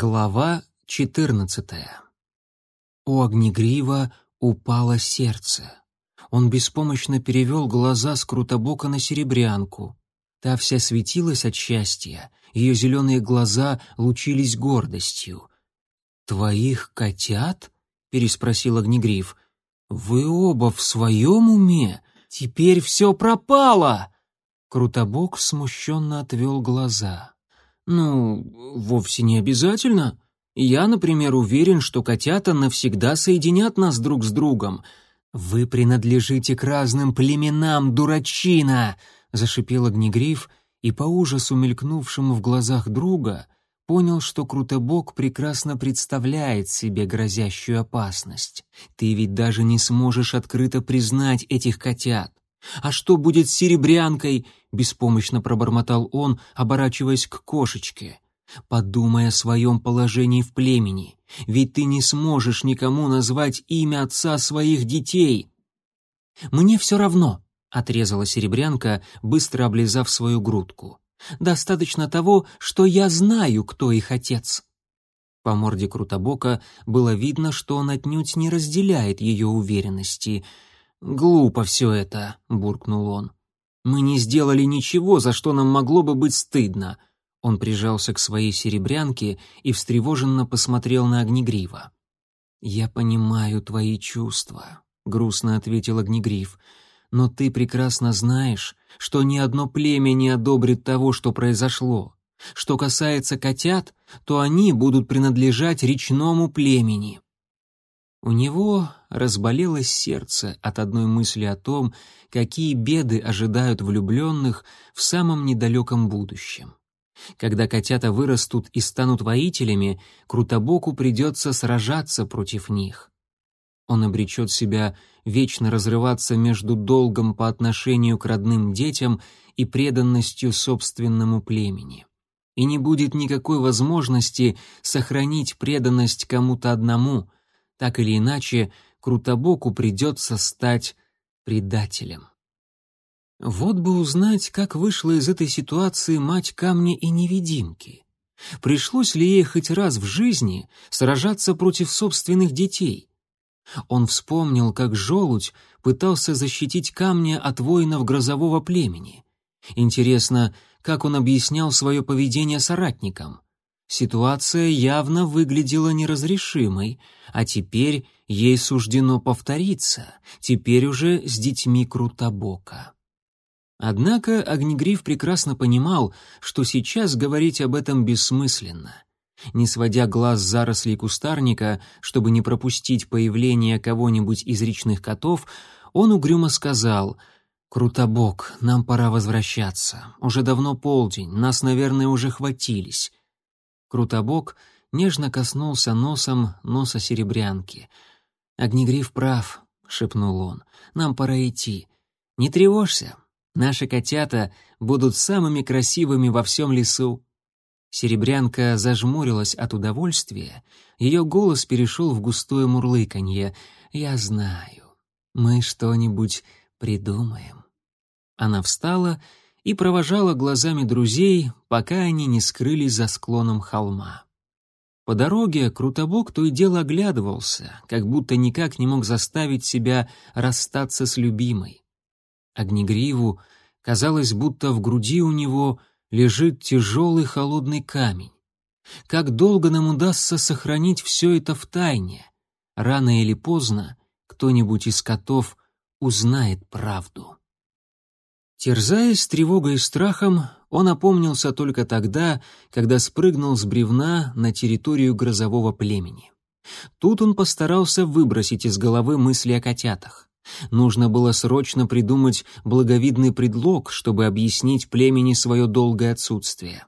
Глава четырнадцатая. У Огнегрива упало сердце. Он беспомощно перевел глаза с Крутобока на Серебрянку. Та вся светилась от счастья, ее зеленые глаза лучились гордостью. «Твоих котят?» — переспросил Огнегрив. «Вы оба в своем уме? Теперь все пропало!» Крутобок смущенно отвел глаза. «Ну, вовсе не обязательно. Я, например, уверен, что котята навсегда соединят нас друг с другом. Вы принадлежите к разным племенам, дурачина!» — зашипел Огнегриф, и по ужасу, мелькнувшему в глазах друга, понял, что Крутобок прекрасно представляет себе грозящую опасность. «Ты ведь даже не сможешь открыто признать этих котят. «А что будет с серебрянкой?» — беспомощно пробормотал он, оборачиваясь к кошечке. «Подумай о своем положении в племени, ведь ты не сможешь никому назвать имя отца своих детей». «Мне все равно», — отрезала серебрянка, быстро облизав свою грудку. «Достаточно того, что я знаю, кто их отец». По морде Крутобока было видно, что он отнюдь не разделяет ее уверенности — «Глупо все это», — буркнул он. «Мы не сделали ничего, за что нам могло бы быть стыдно». Он прижался к своей серебрянке и встревоженно посмотрел на Огнегрива. «Я понимаю твои чувства», — грустно ответил Огнегрив. «Но ты прекрасно знаешь, что ни одно племя не одобрит того, что произошло. Что касается котят, то они будут принадлежать речному племени». У него разболелось сердце от одной мысли о том, какие беды ожидают влюбленных в самом недалеком будущем. Когда котята вырастут и станут воителями, Крутобоку придется сражаться против них. Он обречет себя вечно разрываться между долгом по отношению к родным детям и преданностью собственному племени. И не будет никакой возможности сохранить преданность кому-то одному — так или иначе, Крутобоку придется стать предателем. Вот бы узнать, как вышла из этой ситуации мать камня и невидимки. Пришлось ли ей хоть раз в жизни сражаться против собственных детей? Он вспомнил, как желудь пытался защитить камня от воинов грозового племени. Интересно, как он объяснял свое поведение соратникам? Ситуация явно выглядела неразрешимой, а теперь ей суждено повториться, теперь уже с детьми Крутобока. Однако Огнегриф прекрасно понимал, что сейчас говорить об этом бессмысленно. Не сводя глаз зарослей кустарника, чтобы не пропустить появление кого-нибудь из речных котов, он угрюмо сказал «Крутобок, нам пора возвращаться. Уже давно полдень, нас, наверное, уже хватились. Крутобок нежно коснулся носом носа серебрянки. «Огнегриф прав», — шепнул он, — «нам пора идти. Не тревожься, наши котята будут самыми красивыми во всем лесу». Серебрянка зажмурилась от удовольствия, ее голос перешел в густое мурлыканье. «Я знаю, мы что-нибудь придумаем». Она встала и провожала глазами друзей, пока они не скрылись за склоном холма. По дороге Крутобок то и дело оглядывался, как будто никак не мог заставить себя расстаться с любимой. Огнегриву казалось, будто в груди у него лежит тяжелый холодный камень. Как долго нам удастся сохранить все это в тайне? Рано или поздно кто-нибудь из котов узнает правду. Терзаясь тревогой и страхом, он опомнился только тогда, когда спрыгнул с бревна на территорию грозового племени. Тут он постарался выбросить из головы мысли о котятах. Нужно было срочно придумать благовидный предлог, чтобы объяснить племени свое долгое отсутствие.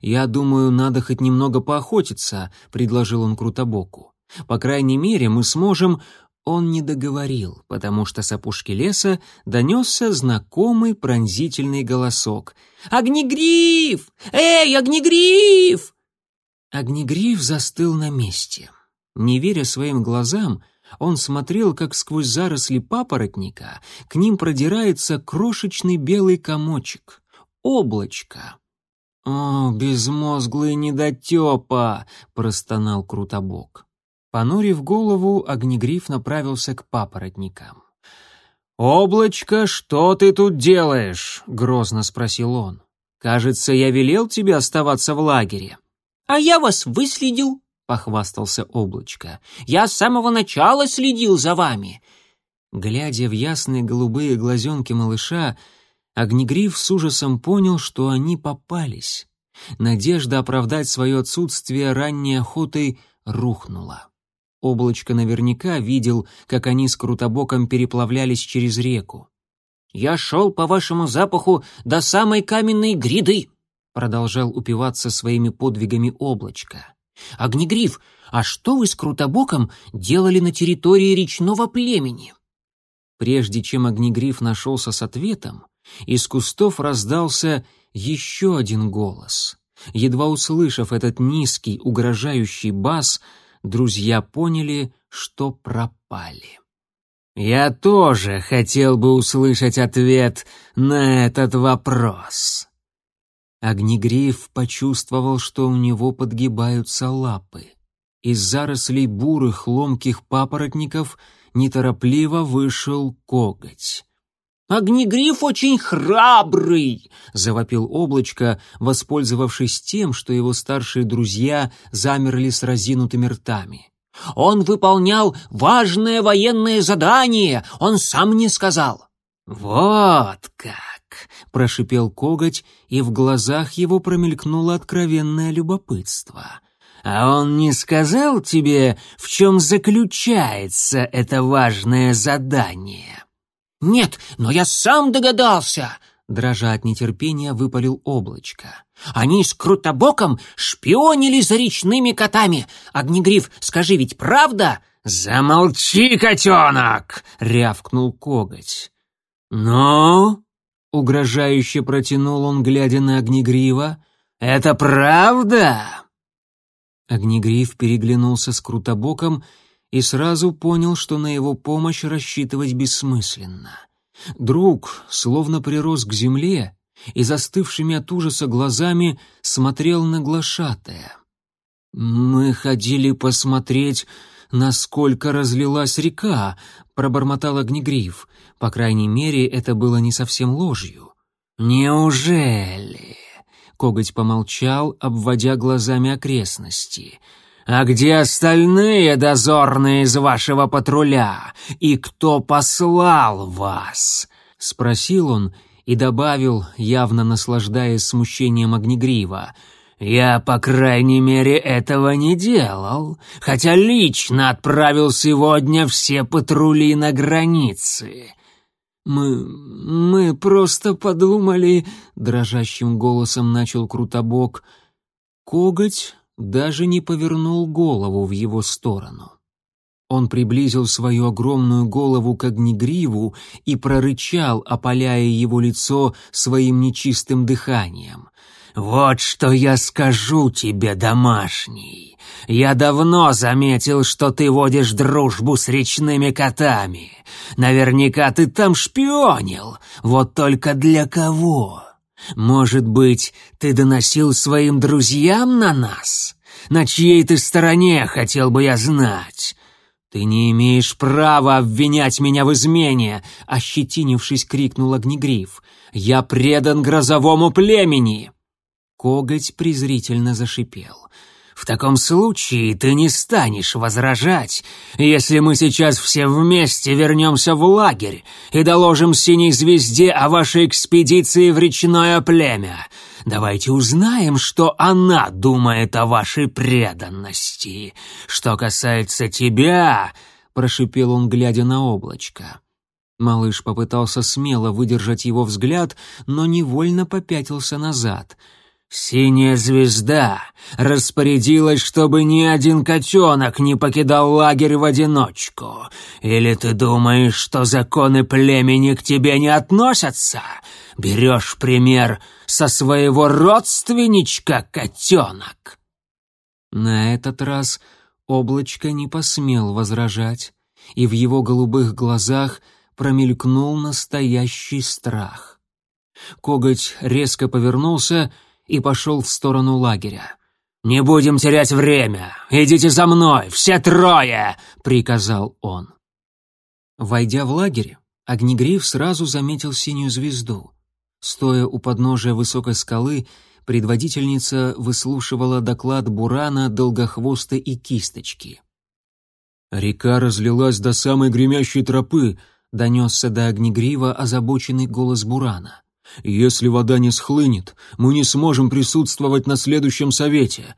«Я думаю, надо хоть немного поохотиться», — предложил он Крутобоку. «По крайней мере, мы сможем...» Он не договорил, потому что с опушки леса донесся знакомый пронзительный голосок. «Огнегриф! Эй, огнегриф!» Огнегриф застыл на месте. Не веря своим глазам, он смотрел, как сквозь заросли папоротника к ним продирается крошечный белый комочек — облачко. «О, безмозглый недотепа!» — простонал Крутобок. Понурив голову, Огнегриф направился к папоротникам. «Облачко, что ты тут делаешь?» — грозно спросил он. «Кажется, я велел тебе оставаться в лагере». «А я вас выследил», — похвастался Облачко. «Я с самого начала следил за вами». Глядя в ясные голубые глазенки малыша, Огнегриф с ужасом понял, что они попались. Надежда оправдать свое отсутствие ранней охотой рухнула. Облачко наверняка видел, как они с Крутобоком переплавлялись через реку. «Я шел по вашему запаху до самой каменной гряды», — продолжал упиваться своими подвигами облачко. «Огнегриф, а что вы с Крутобоком делали на территории речного племени?» Прежде чем Огнегриф нашелся с ответом, из кустов раздался еще один голос. Едва услышав этот низкий, угрожающий бас, друзья поняли, что пропали. «Я тоже хотел бы услышать ответ на этот вопрос». Огнегриф почувствовал, что у него подгибаются лапы. Из зарослей бурых ломких папоротников неторопливо вышел коготь. «Огнегриф очень храбрый!» — завопил облачко, воспользовавшись тем, что его старшие друзья замерли с разинутыми ртами. «Он выполнял важное военное задание, он сам мне сказал». «Вот как!» — прошипел коготь, и в глазах его промелькнуло откровенное любопытство. «А он не сказал тебе, в чем заключается это важное задание?» «Нет, но я сам догадался!» Дрожа от нетерпения, выпалил облачко. «Они с Крутобоком шпионили за речными котами! Огнегриф, скажи, ведь правда?» «Замолчи, котенок!» — рявкнул коготь. «Ну?» — угрожающе протянул он, глядя на Огнегрива. «Это правда?» Огнегриф переглянулся с Крутобоком и сразу понял, что на его помощь рассчитывать бессмысленно. Друг словно прирос к земле и застывшими от ужаса глазами смотрел на глашатая. «Мы ходили посмотреть, насколько разлилась река», — пробормотал Огнегриф. По крайней мере, это было не совсем ложью. «Неужели?» — коготь помолчал, обводя глазами окрестности — «А где остальные дозорные из вашего патруля? И кто послал вас?» — спросил он и добавил, явно наслаждаясь смущением Огнегрива. «Я, по крайней мере, этого не делал, хотя лично отправил сегодня все патрули на границе». «Мы... мы просто подумали...» — дрожащим голосом начал Крутобок. Коготь даже не повернул голову в его сторону. Он приблизил свою огромную голову к огнегриву и прорычал, опаляя его лицо своим нечистым дыханием. «Вот что я скажу тебе, домашний. Я давно заметил, что ты водишь дружбу с речными котами. Наверняка ты там шпионил. Вот только для кого?» Может быть, ты доносил своим друзьям на нас? На чьей ты стороне, хотел бы я знать. Ты не имеешь права обвинять меня в измене, ощетинившись, крикнул Огнегриф. Я предан грозовому племени. Коготь презрительно зашипел. В таком случае ты не станешь возражать, если мы сейчас все вместе вернемся в лагерь и доложим Синей Звезде о вашей экспедиции в речное племя. Давайте узнаем, что она думает о вашей преданности. Что касается тебя, — прошипел он, глядя на облачко. Малыш попытался смело выдержать его взгляд, но невольно попятился назад — Синяя звезда распорядилась, чтобы ни один котенок не покидал лагерь в одиночку. Или ты думаешь, что законы племени к тебе не относятся? Берешь пример со своего родственничка, котенок. На этот раз облачко не посмел возражать, и в его голубых глазах промелькнул настоящий страх. Коготь резко повернулся и пошел в сторону лагеря. «Не будем терять время! Идите за мной, все трое!» — приказал он. Войдя в лагерь, Огнегриф сразу заметил синюю звезду. Стоя у подножия высокой скалы, предводительница выслушивала доклад Бурана, Долгохвоста и Кисточки. «Река разлилась до самой гремящей тропы», — донесся до Огнегрива озабоченный голос Бурана. «Если вода не схлынет, мы не сможем присутствовать на следующем совете».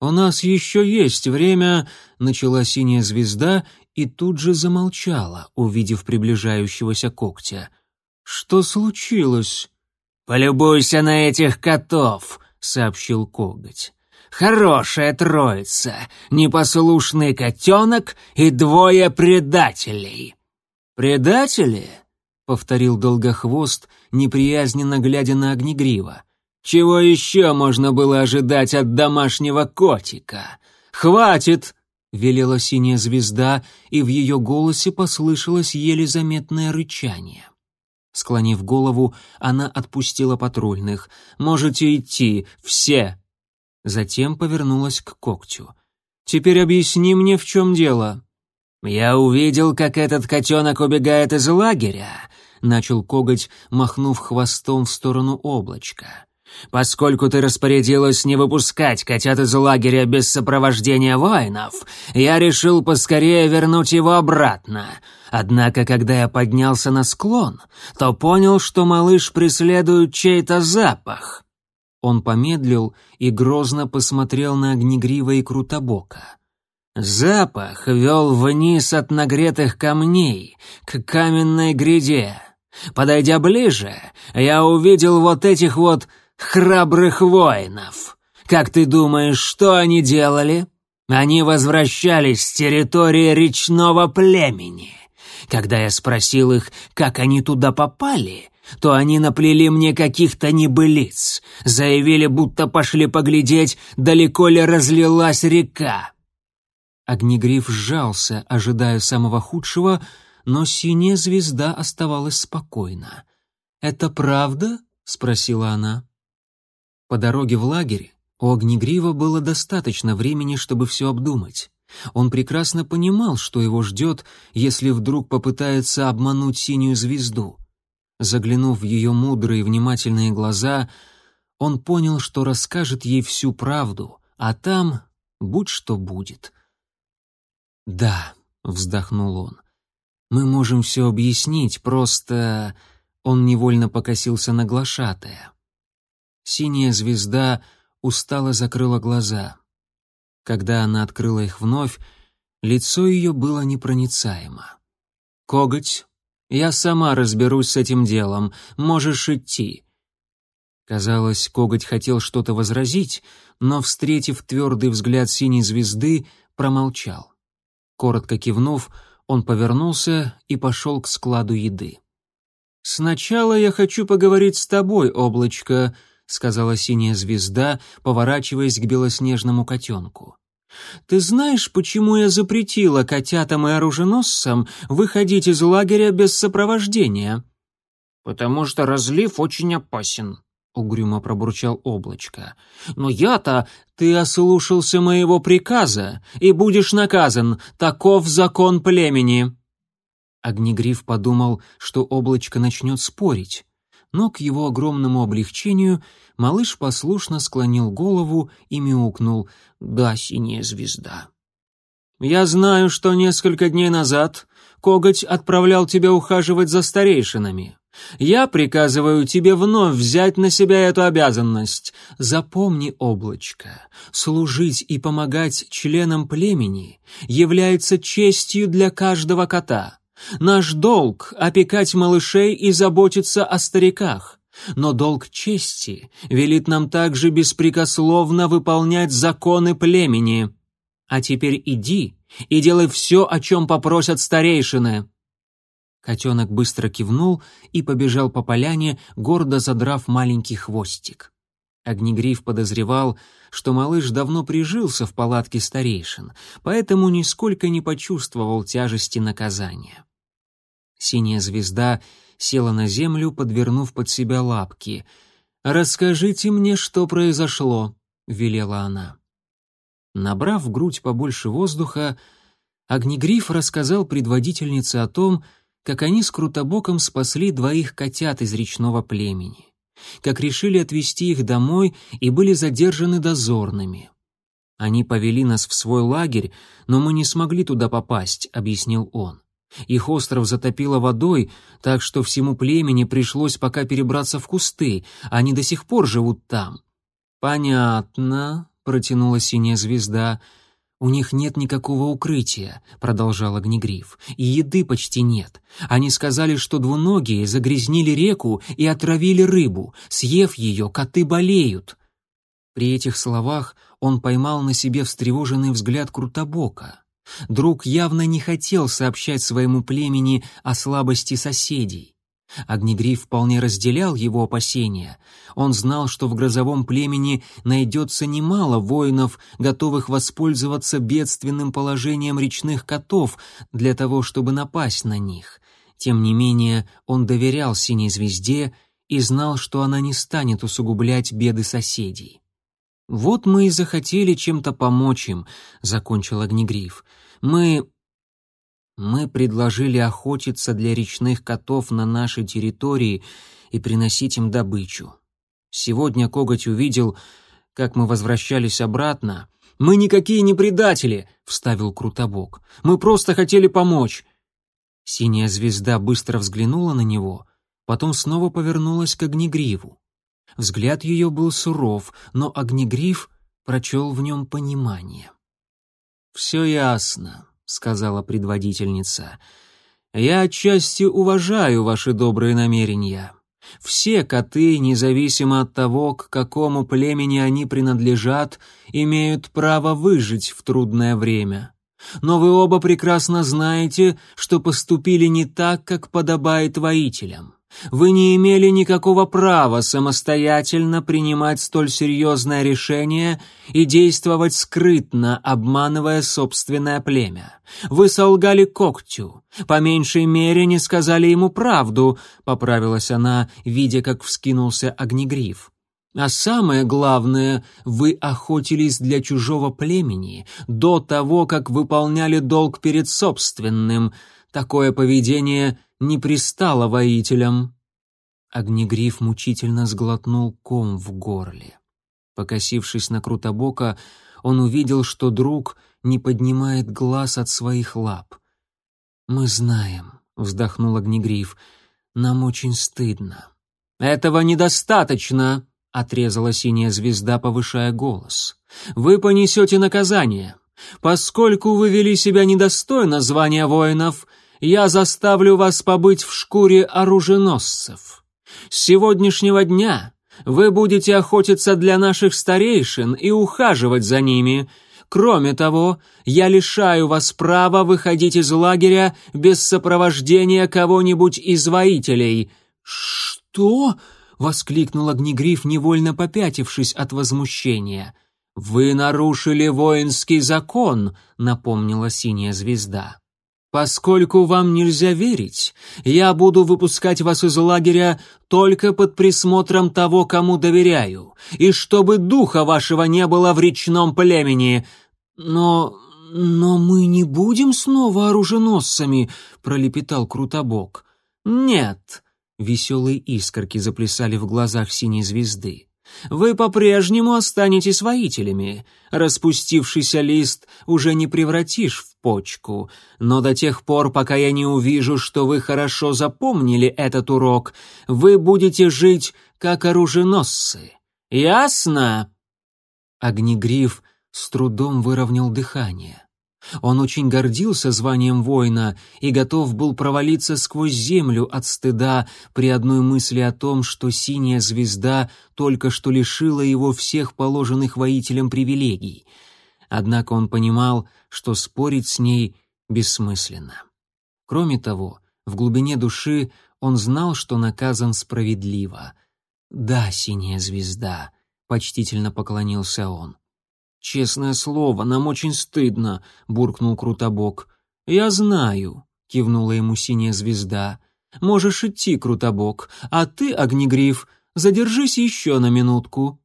«У нас еще есть время», — начала синяя звезда и тут же замолчала, увидев приближающегося когтя. «Что случилось?» «Полюбуйся на этих котов», — сообщил коготь. «Хорошая троица, непослушный котенок и двое предателей». «Предатели?» — повторил Долгохвост, неприязненно глядя на Огнегрива. «Чего еще можно было ожидать от домашнего котика? Хватит!» — велела синяя звезда, и в ее голосе послышалось еле заметное рычание. Склонив голову, она отпустила патрульных. «Можете идти, все!» Затем повернулась к когтю. «Теперь объясни мне, в чем дело». «Я увидел, как этот котенок убегает из лагеря», — начал коготь, махнув хвостом в сторону облачка. Поскольку ты распорядилась не выпускать котят из лагеря без сопровождения воинов, я решил поскорее вернуть его обратно. Однако, когда я поднялся на склон, то понял, что малыш преследует чей-то запах. Он помедлил и грозно посмотрел на Огнегрива и Крутобока. Запах вел вниз от нагретых камней, к каменной гряде. Подойдя ближе, я увидел вот этих вот храбрых воинов. Как ты думаешь, что они делали? Они возвращались с территории речного племени. Когда я спросил их, как они туда попали, то они наплели мне каких-то небылиц, заявили, будто пошли поглядеть, далеко ли разлилась река. Огнегриф сжался, ожидая самого худшего, но синяя звезда оставалась спокойна. «Это правда?» — спросила она. По дороге в лагерь у Огнегрива было достаточно времени, чтобы все обдумать. Он прекрасно понимал, что его ждет, если вдруг попытается обмануть синюю звезду. Заглянув в ее мудрые внимательные глаза, он понял, что расскажет ей всю правду, а там будь что будет. «Да», — вздохнул он, — «мы можем все объяснить, просто...» Он невольно покосился на глашатая. Синяя звезда устало закрыла глаза. Когда она открыла их вновь, лицо ее было непроницаемо. «Коготь, я сама разберусь с этим делом, можешь идти». Казалось, коготь хотел что-то возразить, но, встретив твердый взгляд синей звезды, промолчал. Коротко кивнув, он повернулся и пошел к складу еды. «Сначала я хочу поговорить с тобой, облачко», — сказала синяя звезда, поворачиваясь к белоснежному котенку. «Ты знаешь, почему я запретила котятам и оруженосцам выходить из лагеря без сопровождения?» «Потому что разлив очень опасен», — угрюмо пробурчал облачко. «Но я-то... Ты ослушался моего приказа и будешь наказан. Таков закон племени». Огнегриф подумал, что облачко начнет спорить но к его огромному облегчению малыш послушно склонил голову и мяукнул «Да, синяя звезда». «Я знаю, что несколько дней назад коготь отправлял тебя ухаживать за старейшинами. Я приказываю тебе вновь взять на себя эту обязанность. Запомни, облачко, служить и помогать членам племени является честью для каждого кота». Наш долг — опекать малышей и заботиться о стариках. Но долг чести велит нам также беспрекословно выполнять законы племени. А теперь иди и делай все, о чем попросят старейшины». Котенок быстро кивнул и побежал по поляне, гордо задрав маленький хвостик. Огнегриф подозревал, что малыш давно прижился в палатке старейшин, поэтому нисколько не почувствовал тяжести наказания. Синяя звезда села на землю, подвернув под себя лапки. «Расскажите мне, что произошло», — велела она. Набрав в грудь побольше воздуха, Огнегриф рассказал предводительнице о том, как они с Крутобоком спасли двоих котят из речного племени, как решили отвезти их домой и были задержаны дозорными. «Они повели нас в свой лагерь, но мы не смогли туда попасть», — объяснил он. Их остров затопило водой, так что всему племени пришлось пока перебраться в кусты, они до сих пор живут там. «Понятно», — протянула синяя звезда. «У них нет никакого укрытия», — продолжал Огнегриф, — «и еды почти нет. Они сказали, что двуногие загрязнили реку и отравили рыбу. Съев ее, коты болеют». При этих словах он поймал на себе встревоженный взгляд Крутобока. Друг явно не хотел сообщать своему племени о слабости соседей. Огнегриф вполне разделял его опасения. Он знал, что в грозовом племени найдется немало воинов, готовых воспользоваться бедственным положением речных котов для того, чтобы напасть на них. Тем не менее, он доверял Синей Звезде и знал, что она не станет усугублять беды соседей. «Вот мы и захотели чем-то помочь им», — закончил Огнегриф. «Мы...» «Мы предложили охотиться для речных котов на нашей территории и приносить им добычу. Сегодня Коготь увидел, как мы возвращались обратно. «Мы никакие не предатели!» — вставил Крутобок. «Мы просто хотели помочь!» Синяя звезда быстро взглянула на него, потом снова повернулась к Огнегриву. Взгляд ее был суров, но Огнегриф прочел в нем понимание. «Все ясно», — сказала предводительница. «Я отчасти уважаю ваши добрые намерения. Все коты, независимо от того, к какому племени они принадлежат, имеют право выжить в трудное время. Но вы оба прекрасно знаете, что поступили не так, как подобает воителям. Вы не имели никакого права самостоятельно принимать столь серьезное решение и действовать скрытно, обманывая собственное племя. Вы солгали когтю, по меньшей мере не сказали ему правду, поправилась она, видя, как вскинулся огнегриф. А самое главное, вы охотились для чужого племени до того, как выполняли долг перед собственным. Такое поведение не пристало воителям. Огнегриф мучительно сглотнул ком в горле. Покосившись на Крутобока, он увидел, что друг не поднимает глаз от своих лап. «Мы знаем», — вздохнул Огнегриф, — «нам очень стыдно». «Этого недостаточно», — отрезала синяя звезда, повышая голос. «Вы понесете наказание. Поскольку вы вели себя недостойно звания воинов, я заставлю вас побыть в шкуре оруженосцев. С сегодняшнего дня вы будете охотиться для наших старейшин и ухаживать за ними. Кроме того, я лишаю вас права выходить из лагеря без сопровождения кого-нибудь из воителей». «Что?» — воскликнул Огнегриф, невольно попятившись от возмущения. «Вы нарушили воинский закон», — напомнила синяя звезда. Поскольку вам нельзя верить, я буду выпускать вас из лагеря только под присмотром того, кому доверяю, и чтобы духа вашего не было в речном племени. Но... но мы не будем снова оруженосцами, пролепетал Крутобок. Нет, веселые искорки заплясали в глазах синей звезды. Вы по-прежнему останетесь воителями. Распустившийся лист уже не превратишь в почку, но до тех пор, пока я не увижу, что вы хорошо запомнили этот урок, вы будете жить как оруженосцы. Ясно?» Огнегриф с трудом выровнял дыхание. Он очень гордился званием воина и готов был провалиться сквозь землю от стыда при одной мысли о том, что синяя звезда только что лишила его всех положенных воителям привилегий. Однако он понимал, что спорить с ней бессмысленно. Кроме того, в глубине души он знал, что наказан справедливо. «Да, синяя звезда», — почтительно поклонился он. «Честное слово, нам очень стыдно», — буркнул Крутобок. «Я знаю», — кивнула ему синяя звезда. «Можешь идти, Крутобок, а ты, Огнегриф, Задержись еще на минутку».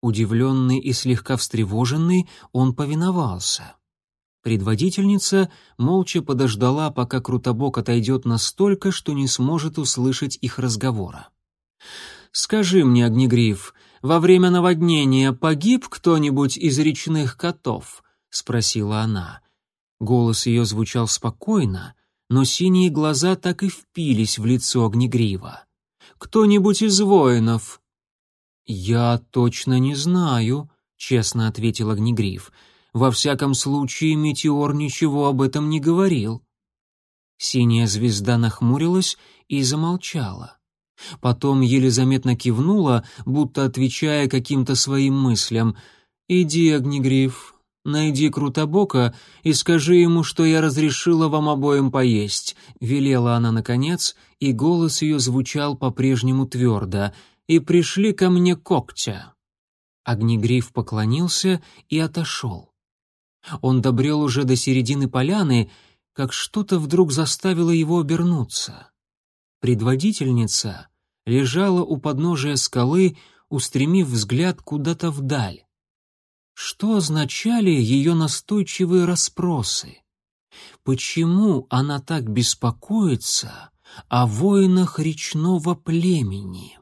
Удивленный и слегка встревоженный, он повиновался. Предводительница молча подождала, пока Крутобок отойдет настолько, что не сможет услышать их разговора. «Скажи мне, Огнегриф, во время наводнения погиб кто-нибудь из речных котов?» — спросила она. Голос ее звучал спокойно, но синие глаза так и впились в лицо Огнегрива. «Кто-нибудь из воинов?» «Я точно не знаю», — честно ответил Огнегриф. «Во всяком случае, Метеор ничего об этом не говорил». Синяя звезда нахмурилась и замолчала. Потом еле заметно кивнула, будто отвечая каким-то своим мыслям. «Иди, Огнегриф, найди Крутобока и скажи ему, что я разрешила вам обоим поесть», — велела она наконец, и голос ее звучал по-прежнему твердо — и пришли ко мне когтя». Огнегриф поклонился и отошел. Он добрел уже до середины поляны, как что-то вдруг заставило его обернуться. Предводительница лежала у подножия скалы, устремив взгляд куда-то вдаль. Что означали ее настойчивые расспросы? Почему она так беспокоится о воинах речного племени?